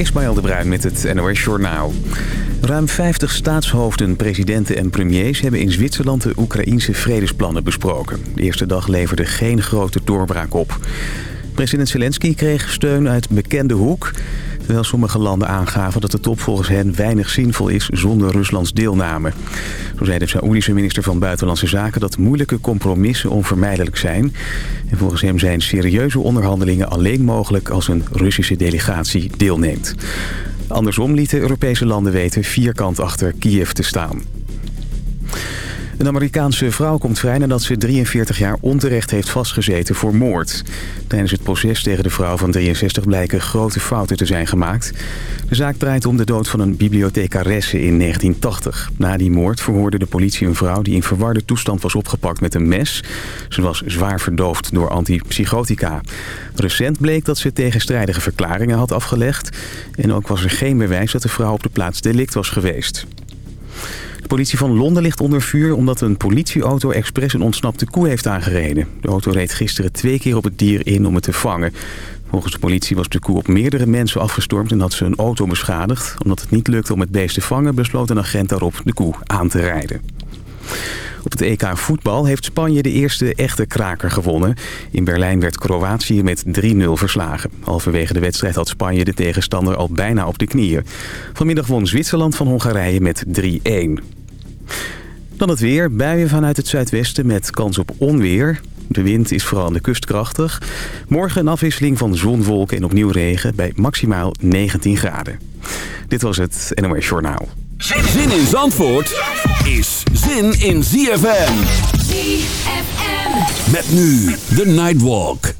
Ismaël de Bruin met het NOS Journaal. Ruim 50 staatshoofden, presidenten en premiers hebben in Zwitserland de Oekraïense vredesplannen besproken. De eerste dag leverde geen grote doorbraak op. President Zelensky kreeg steun uit bekende hoek... terwijl sommige landen aangaven dat de top volgens hen weinig zinvol is zonder Ruslands deelname. Zo zei de Saoedische minister van Buitenlandse Zaken dat moeilijke compromissen onvermijdelijk zijn. En volgens hem zijn serieuze onderhandelingen alleen mogelijk als een Russische delegatie deelneemt. Andersom lieten Europese landen weten vierkant achter Kiev te staan. Een Amerikaanse vrouw komt vrij nadat ze 43 jaar onterecht heeft vastgezeten voor moord. Tijdens het proces tegen de vrouw van 63 blijken grote fouten te zijn gemaakt. De zaak draait om de dood van een bibliothecaresse in 1980. Na die moord verhoorde de politie een vrouw die in verwarde toestand was opgepakt met een mes. Ze was zwaar verdoofd door antipsychotica. Recent bleek dat ze tegenstrijdige verklaringen had afgelegd. En ook was er geen bewijs dat de vrouw op de plaats delict was geweest. Politie van Londen ligt onder vuur omdat een politieauto expres een ontsnapte koe heeft aangereden. De auto reed gisteren twee keer op het dier in om het te vangen. Volgens de politie was de koe op meerdere mensen afgestormd en had ze een auto beschadigd. Omdat het niet lukte om het beest te vangen besloot een agent daarop de koe aan te rijden. Op het EK voetbal heeft Spanje de eerste echte kraker gewonnen. In Berlijn werd Kroatië met 3-0 verslagen. Halverwege de wedstrijd had Spanje de tegenstander al bijna op de knieën. Vanmiddag won Zwitserland van Hongarije met 3-1. Dan het weer. Buien vanuit het zuidwesten met kans op onweer. De wind is vooral aan de kust krachtig. Morgen een afwisseling van zon, wolken en opnieuw regen bij maximaal 19 graden. Dit was het NOS Journaal. Zin in Zandvoort is zin in ZFM. ZFM. Met nu de Nightwalk.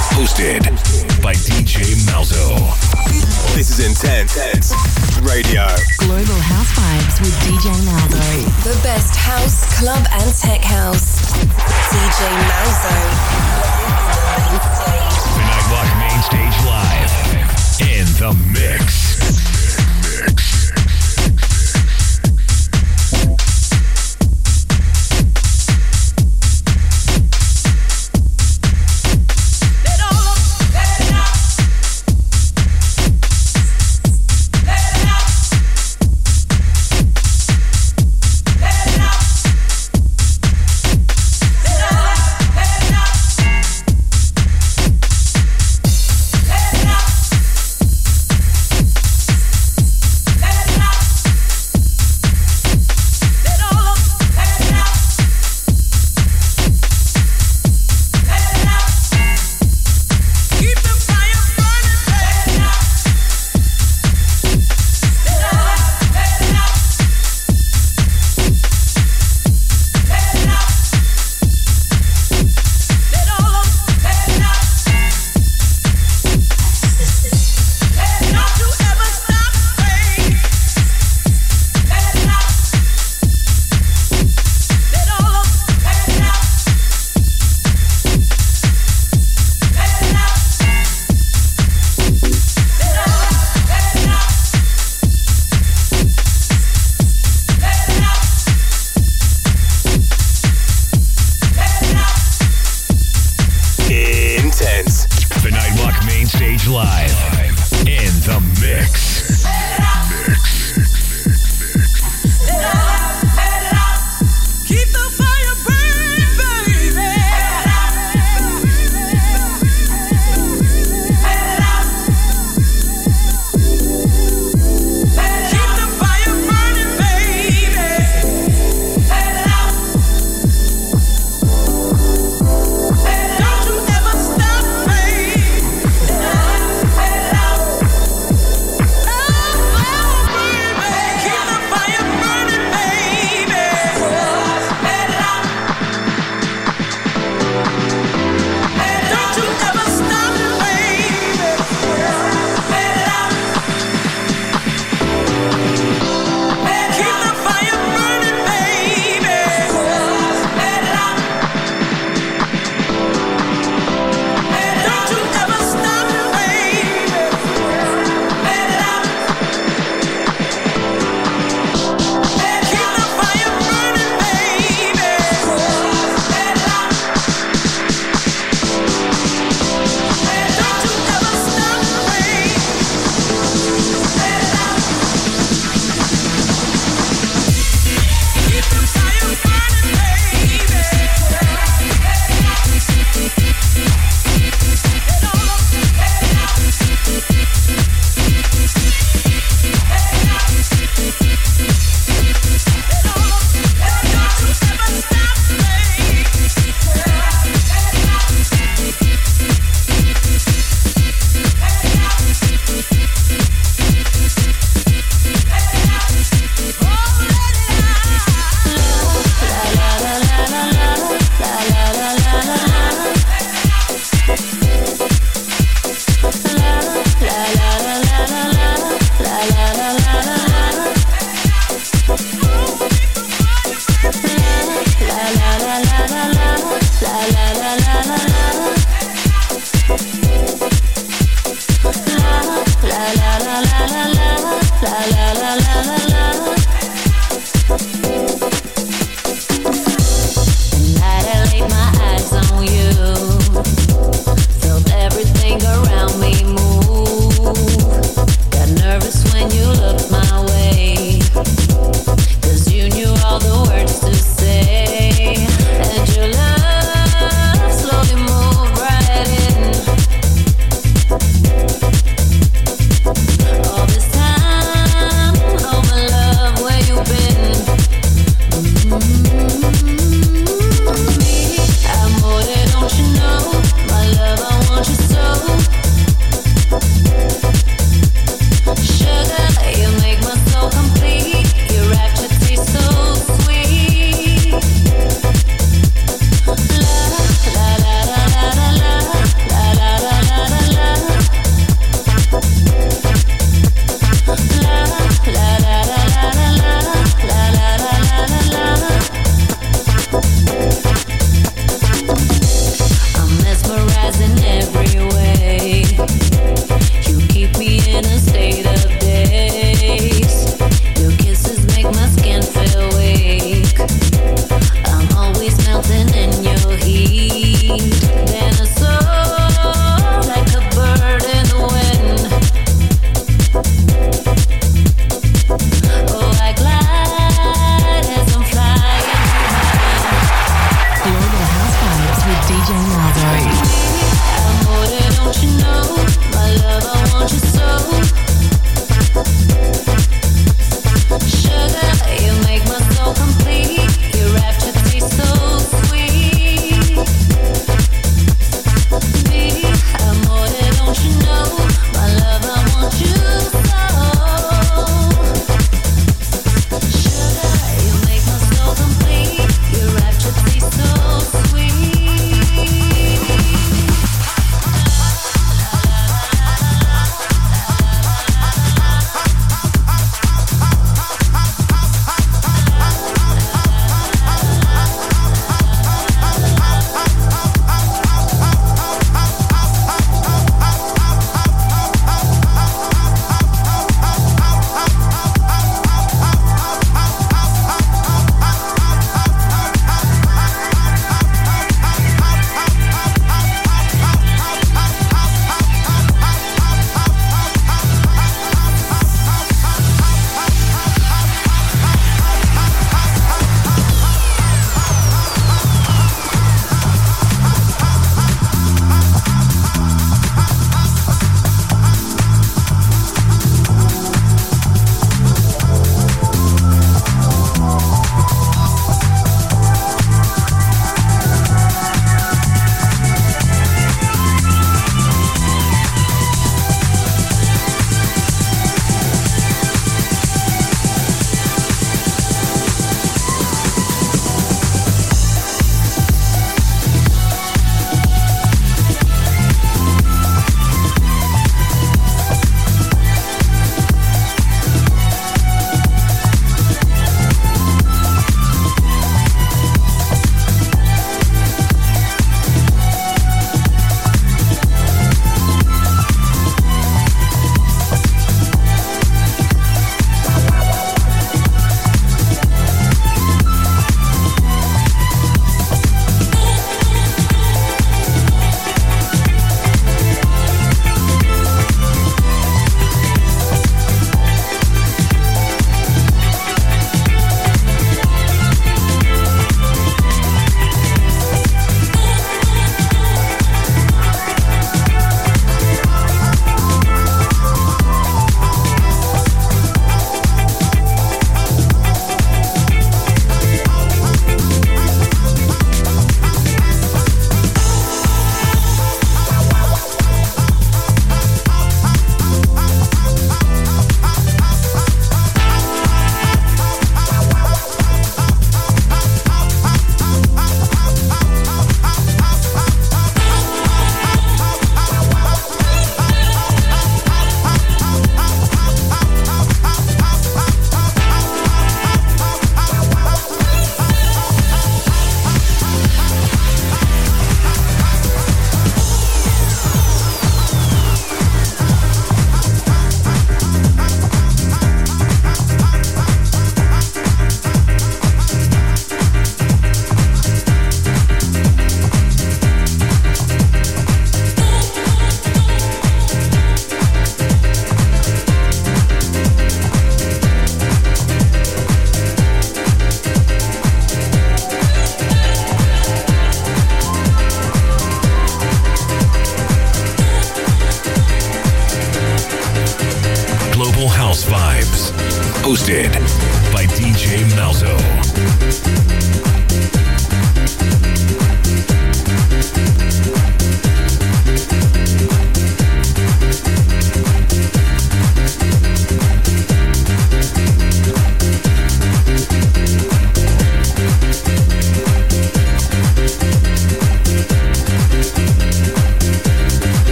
Hosted by DJ Malzo. This is Intense Radio. Global House Vibes with DJ Malzo. The best house, club, and tech house. DJ Malzo. The Nightwalk Main Stage Live. In the mix. Mix.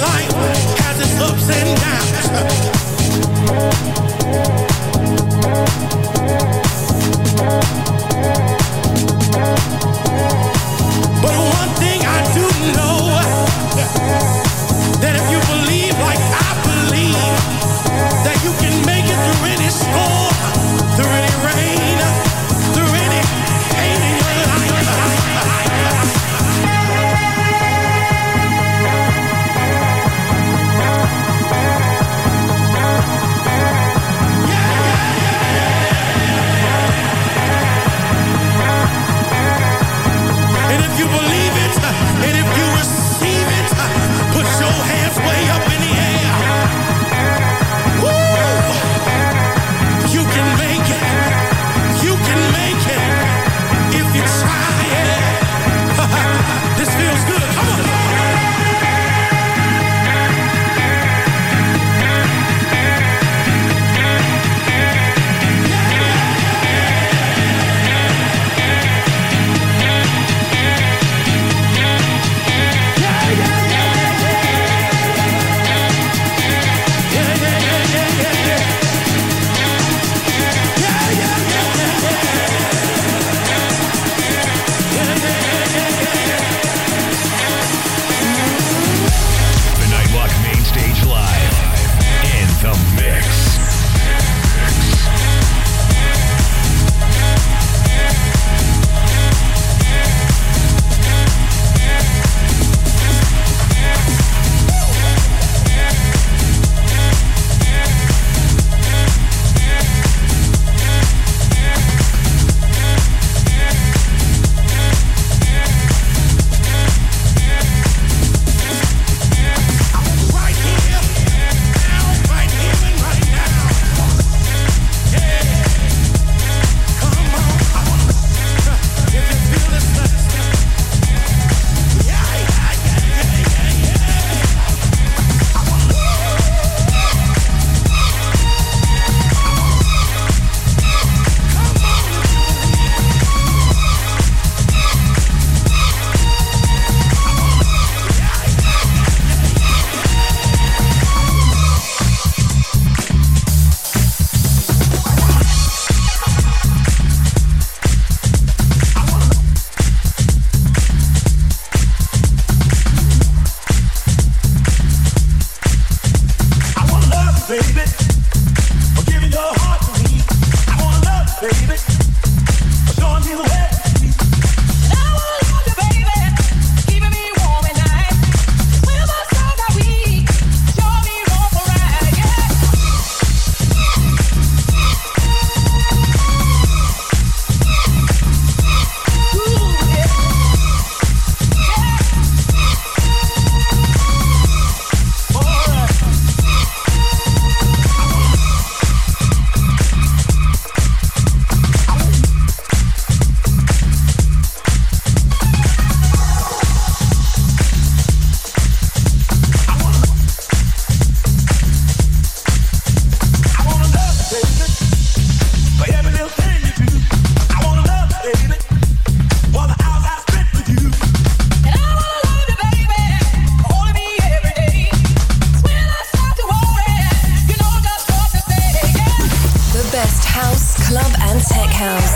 Life has its ups and Yeah.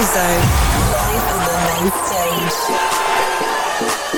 Zone, live on the main stage.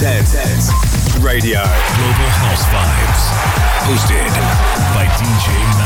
Intense Radio Global House Vibes. Hosted by DJ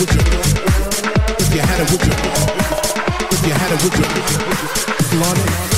with you, if you had a with you, if you had a with you, blonde.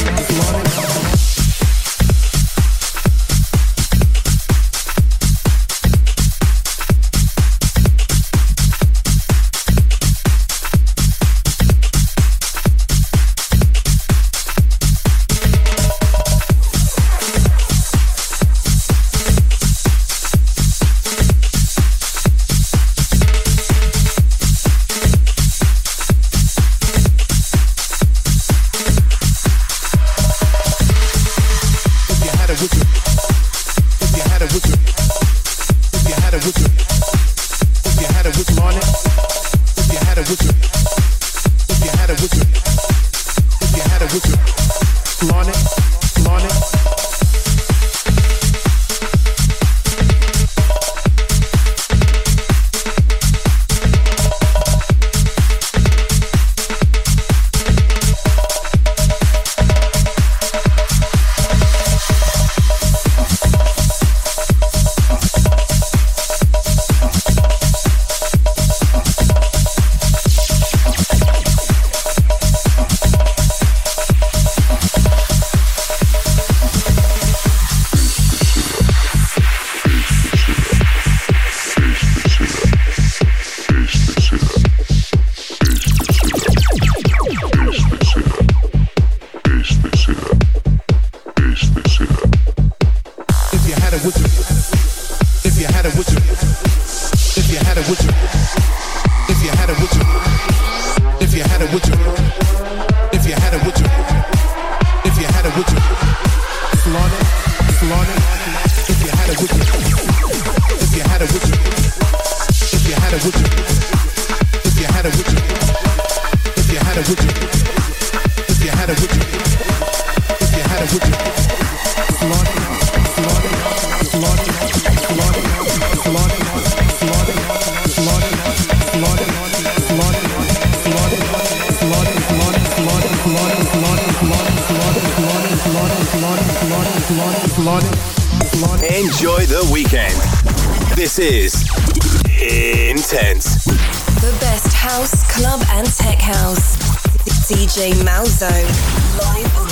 DJ Malzone. Live on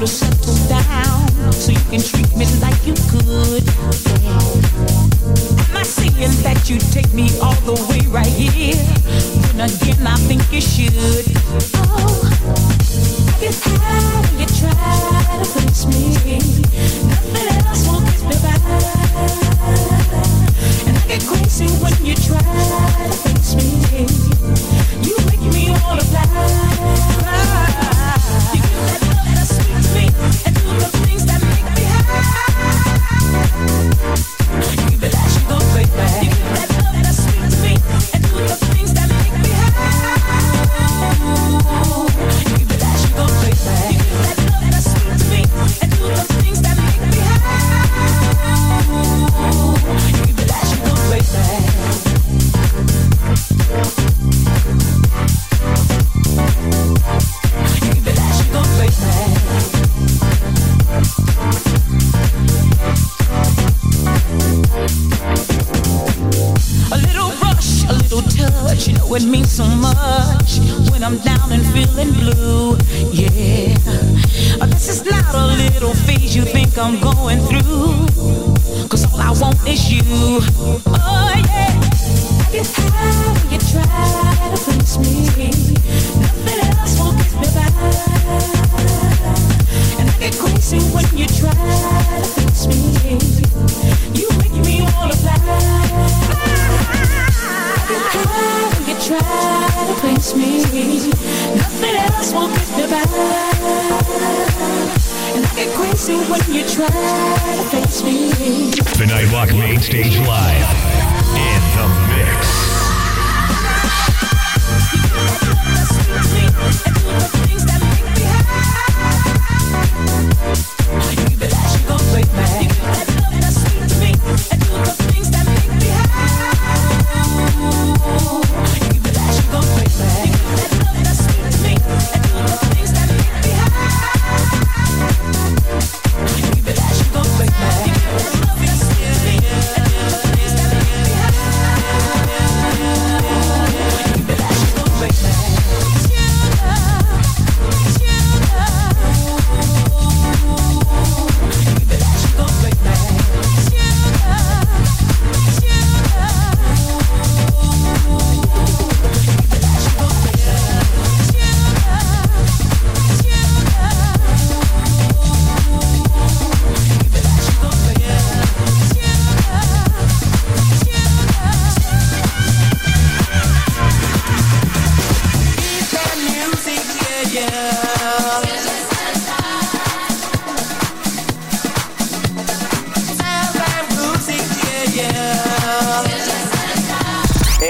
to settle down so you can treat me like you could. Am I saying that you take me all the way right here? Again, I think you should. Oh, I you try to fix me. Nothing else will me by. And I get crazy when you try to fix me. You make me all alive. so much when I'm down and feeling blue. Yeah, this is not a little phase you think I'm going through. Cause all I want is you. Oh yeah. I get high when you try to please me. Nothing else will get me by. And I get crazy when you try to fix me. You make me wanna fly. I against me. Nothing else will get me back. And I get crazy when you try to face me. The Nightwalk Main Stage Live in the mix. You bet gon' break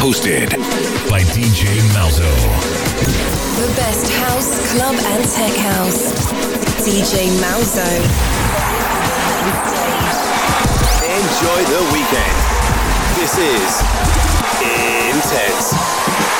Hosted by DJ Malzo. The best house, club, and tech house. DJ Malzo. Enjoy the weekend. This is Intense.